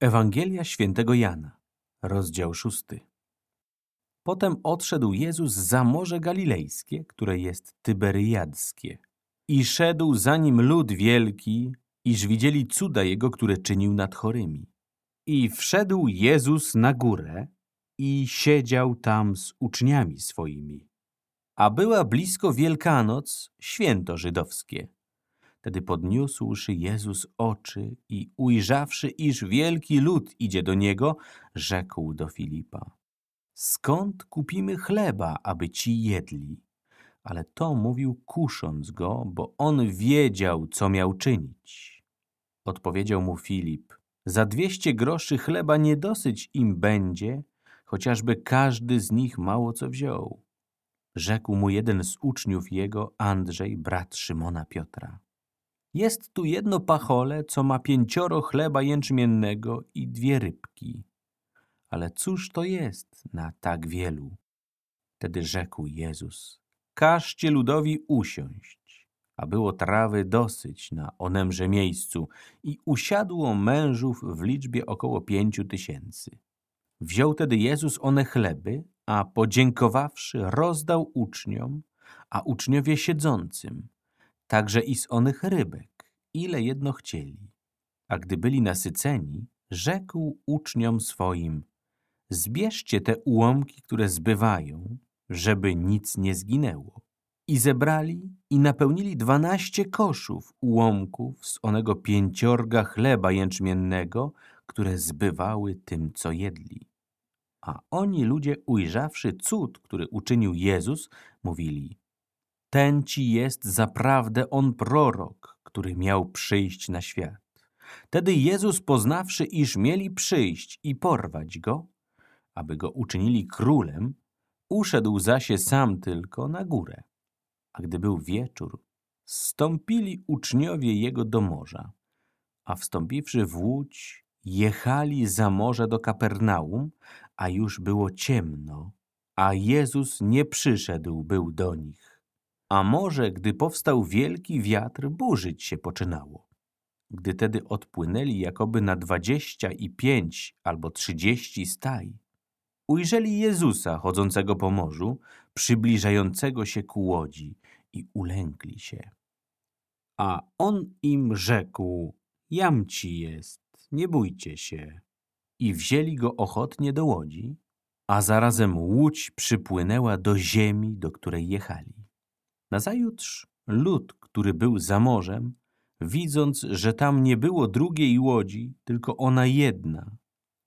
Ewangelia świętego Jana, rozdział szósty. Potem odszedł Jezus za Morze Galilejskie, które jest Tyberyjadzkie. I szedł za nim lud wielki, iż widzieli cuda Jego, które czynił nad chorymi. I wszedł Jezus na górę i siedział tam z uczniami swoimi. A była blisko Wielkanoc, święto żydowskie. Wtedy podniósłszy Jezus oczy i ujrzawszy, iż wielki lud idzie do Niego, rzekł do Filipa. Skąd kupimy chleba, aby ci jedli? Ale to mówił kusząc go, bo on wiedział, co miał czynić. Odpowiedział mu Filip, za dwieście groszy chleba nie dosyć im będzie, chociażby każdy z nich mało co wziął. Rzekł mu jeden z uczniów jego, Andrzej, brat Szymona Piotra. Jest tu jedno pachole, co ma pięcioro chleba jęczmiennego i dwie rybki. Ale cóż to jest na tak wielu? Wtedy rzekł Jezus, każcie ludowi usiąść, a było trawy dosyć na onemże miejscu i usiadło mężów w liczbie około pięciu tysięcy. Wziął tedy Jezus one chleby, a podziękowawszy rozdał uczniom, a uczniowie siedzącym, także i z onych rybek, ile jedno chcieli. A gdy byli nasyceni, rzekł uczniom swoim, zbierzcie te ułomki, które zbywają, żeby nic nie zginęło. I zebrali i napełnili dwanaście koszów ułomków z onego pięciorga chleba jęczmiennego, które zbywały tym, co jedli. A oni ludzie, ujrzawszy cud, który uczynił Jezus, mówili ten ci jest zaprawdę on prorok, który miał przyjść na świat. Tedy Jezus, poznawszy, iż mieli przyjść i porwać go, aby go uczynili królem, uszedł zasie sam tylko na górę. A gdy był wieczór, stąpili uczniowie jego do morza, a wstąpiwszy w łódź, jechali za morze do Kapernaum, a już było ciemno, a Jezus nie przyszedł był do nich a może, gdy powstał wielki wiatr, burzyć się poczynało. Gdy tedy odpłynęli jakoby na dwadzieścia i pięć albo trzydzieści staj, ujrzeli Jezusa chodzącego po morzu, przybliżającego się ku łodzi i ulękli się. A on im rzekł, jam ci jest, nie bójcie się. I wzięli go ochotnie do łodzi, a zarazem łódź przypłynęła do ziemi, do której jechali. Nazajutrz lud, który był za morzem, widząc, że tam nie było drugiej łodzi, tylko ona jedna,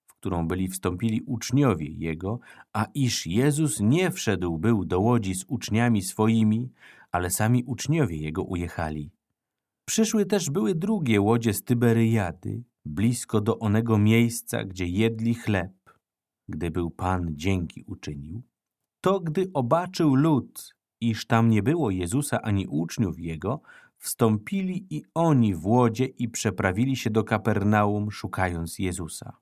w którą byli wstąpili uczniowie Jego, a iż Jezus nie wszedł był do łodzi z uczniami swoimi, ale sami uczniowie Jego ujechali. Przyszły też były drugie łodzie z Tyberyjady, blisko do onego miejsca, gdzie jedli chleb, gdy był Pan dzięki uczynił. To gdy obaczył lud, iż tam nie było Jezusa ani uczniów Jego, wstąpili i oni w łodzie i przeprawili się do Kapernaum, szukając Jezusa.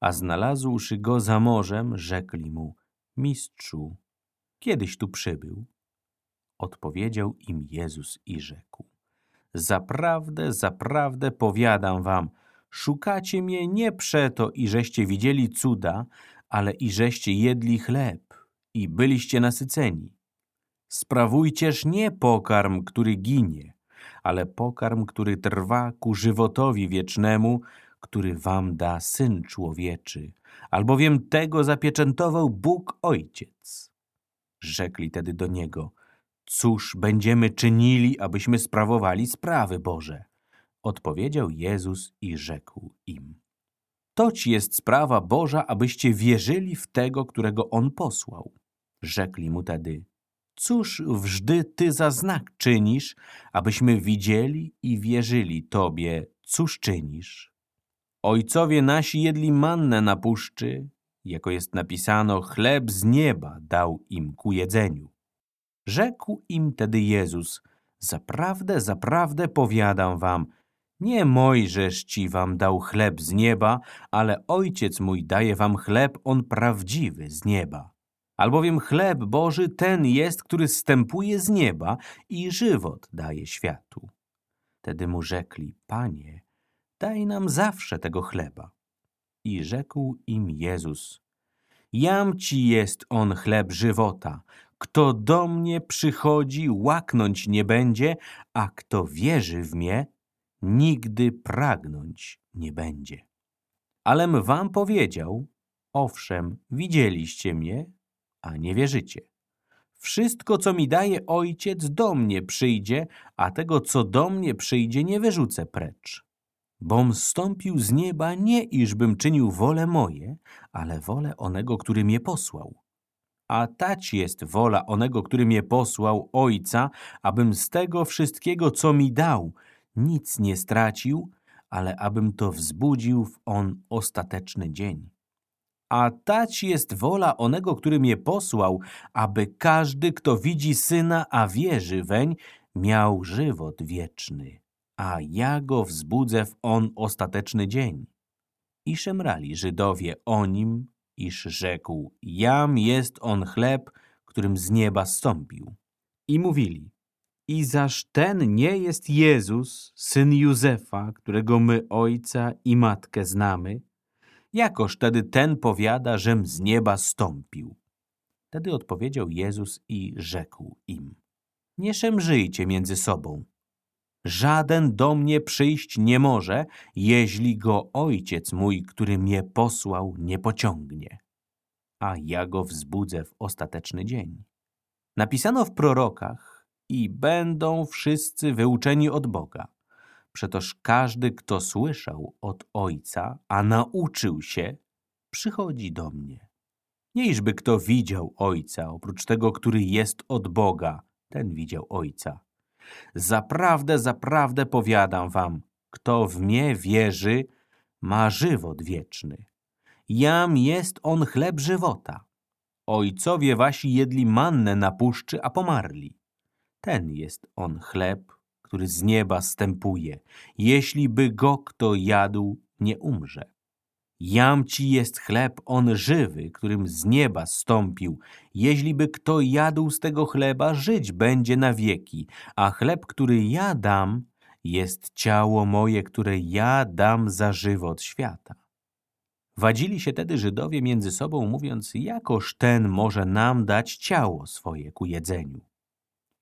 A znalazłszy Go za morzem, rzekli Mu, Mistrzu, kiedyś tu przybył? Odpowiedział im Jezus i rzekł, Zaprawdę, zaprawdę powiadam wam, szukacie mnie nie przeto, iżeście widzieli cuda, ale iżeście jedli chleb i byliście nasyceni Sprawujcież nie pokarm, który ginie, ale pokarm, który trwa ku żywotowi wiecznemu, który wam da Syn Człowieczy, albowiem tego zapieczętował Bóg Ojciec. Rzekli tedy do Niego, cóż będziemy czynili, abyśmy sprawowali sprawy Boże? Odpowiedział Jezus i rzekł im, toć jest sprawa Boża, abyście wierzyli w tego, którego On posłał. Rzekli mu tedy, Cóż wżdy Ty za znak czynisz, abyśmy widzieli i wierzyli Tobie, cóż czynisz? Ojcowie nasi jedli mannę na puszczy, jako jest napisano, chleb z nieba dał im ku jedzeniu. Rzekł im tedy Jezus, zaprawdę, zaprawdę powiadam wam, nie Mojżesz ci wam dał chleb z nieba, ale Ojciec mój daje wam chleb, on prawdziwy z nieba albowiem chleb Boży ten jest, który stępuje z nieba i żywot daje światu. Tedy mu rzekli, Panie, daj nam zawsze tego chleba. I rzekł im Jezus, Jam ci jest on chleb żywota. Kto do mnie przychodzi, łaknąć nie będzie, a kto wierzy w mnie, nigdy pragnąć nie będzie. Alem wam powiedział, owszem, widzieliście mnie, a nie wierzycie. Wszystko, co mi daje ojciec, do mnie przyjdzie, a tego, co do mnie przyjdzie, nie wyrzucę precz. Bom stąpił z nieba nie, iżbym czynił wolę moje, ale wolę onego, który mnie posłał. A tać jest wola onego, który mnie posłał, Ojca, abym z tego wszystkiego, co mi dał, nic nie stracił, ale abym to wzbudził w on ostateczny dzień. A tać jest wola onego, który mnie posłał, aby każdy, kto widzi Syna, a wierzy weń, miał żywot wieczny, a ja go wzbudzę w on ostateczny dzień. I szemrali Żydowie o nim, iż rzekł, jam jest on chleb, którym z nieba stąpił. I mówili, i zaż ten nie jest Jezus, syn Józefa, którego my ojca i matkę znamy? Jakoż tedy ten powiada, żem z nieba stąpił? Wtedy odpowiedział Jezus i rzekł im, nie szemrzyjcie między sobą. Żaden do mnie przyjść nie może, jeśli go ojciec mój, który mnie posłał, nie pociągnie. A ja go wzbudzę w ostateczny dzień. Napisano w prorokach i będą wszyscy wyuczeni od Boga. Przetoż każdy, kto słyszał od Ojca, a nauczył się, przychodzi do mnie. Nie iżby kto widział Ojca, oprócz tego, który jest od Boga, ten widział Ojca. Zaprawdę, zaprawdę powiadam wam, kto w mnie wierzy, ma żywot wieczny. Jam jest on chleb żywota. Ojcowie wasi jedli mannę na puszczy, a pomarli. Ten jest on chleb, który z nieba stępuje, jeśli by go kto jadł, nie umrze. Jam ci jest chleb on żywy, którym z nieba stąpił. Jeśli by kto jadł z tego chleba, żyć będzie na wieki, a chleb, który ja dam, jest ciało moje, które ja dam za żywot świata. Wadzili się tedy Żydowie między sobą, mówiąc, jakoż ten może nam dać ciało swoje ku jedzeniu.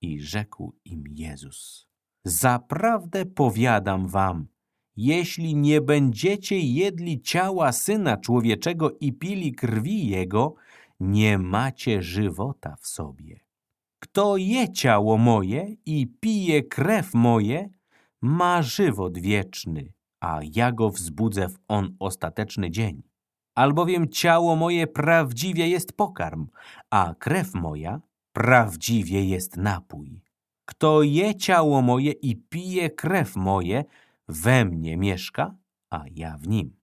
I rzekł im Jezus, zaprawdę powiadam wam, jeśli nie będziecie jedli ciała Syna Człowieczego i pili krwi Jego, nie macie żywota w sobie. Kto je ciało moje i pije krew moje, ma żywot wieczny, a ja go wzbudzę w on ostateczny dzień. Albowiem ciało moje prawdziwie jest pokarm, a krew moja prawdziwie jest napój. Kto je ciało moje i pije krew moje, we mnie mieszka, a ja w nim.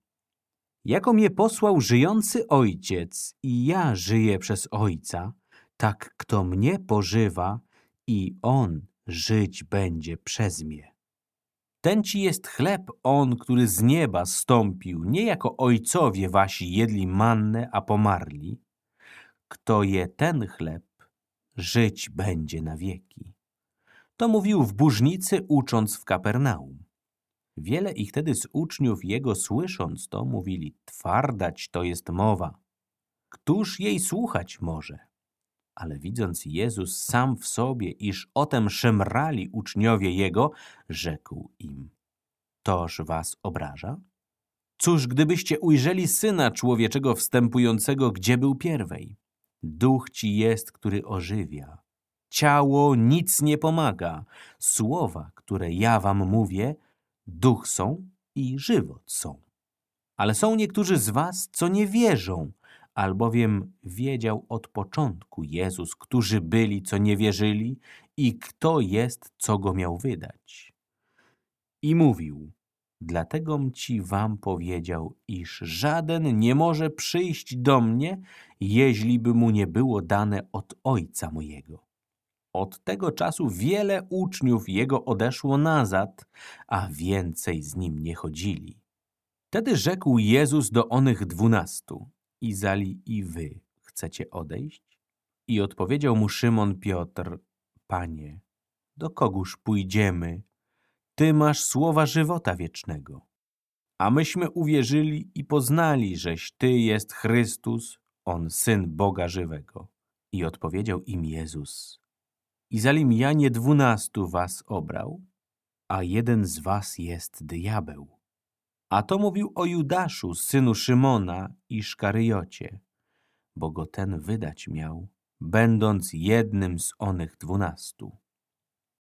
Jako mnie posłał żyjący Ojciec i ja żyję przez Ojca, tak kto mnie pożywa i On żyć będzie przez mnie. Ten ci jest chleb On, który z nieba stąpił, nie jako ojcowie wasi jedli mannę, a pomarli. Kto je ten chleb, żyć będzie na wieki. To mówił w burznicy, ucząc w Kapernaum. Wiele ich tedy z uczniów jego słysząc to, mówili, twardać to jest mowa. Któż jej słuchać może? Ale widząc Jezus sam w sobie, iż o tem szemrali uczniowie Jego, rzekł im, toż was obraża? Cóż, gdybyście ujrzeli Syna Człowieczego wstępującego, gdzie był pierwej? Duch ci jest, który ożywia. Ciało nic nie pomaga. Słowa, które ja wam mówię, duch są i żywot są. Ale są niektórzy z was, co nie wierzą, albowiem wiedział od początku Jezus, którzy byli, co nie wierzyli i kto jest, co go miał wydać. I mówił, dlategom ci wam powiedział, iż żaden nie może przyjść do mnie, jeśli by mu nie było dane od Ojca mojego. Od tego czasu wiele uczniów jego odeszło nazad, a więcej z nim nie chodzili. Wtedy rzekł Jezus do onych dwunastu, Izali i wy chcecie odejść? I odpowiedział mu Szymon Piotr, Panie, do kogóż pójdziemy? Ty masz słowa żywota wiecznego. a myśmy uwierzyli i poznali, żeś Ty jest Chrystus, On Syn Boga żywego. I odpowiedział im Jezus. I zalim ja nie dwunastu was obrał, a jeden z was jest diabeł. A to mówił o Judaszu, synu Szymona i Szkaryjocie, bo go ten wydać miał, będąc jednym z onych dwunastu.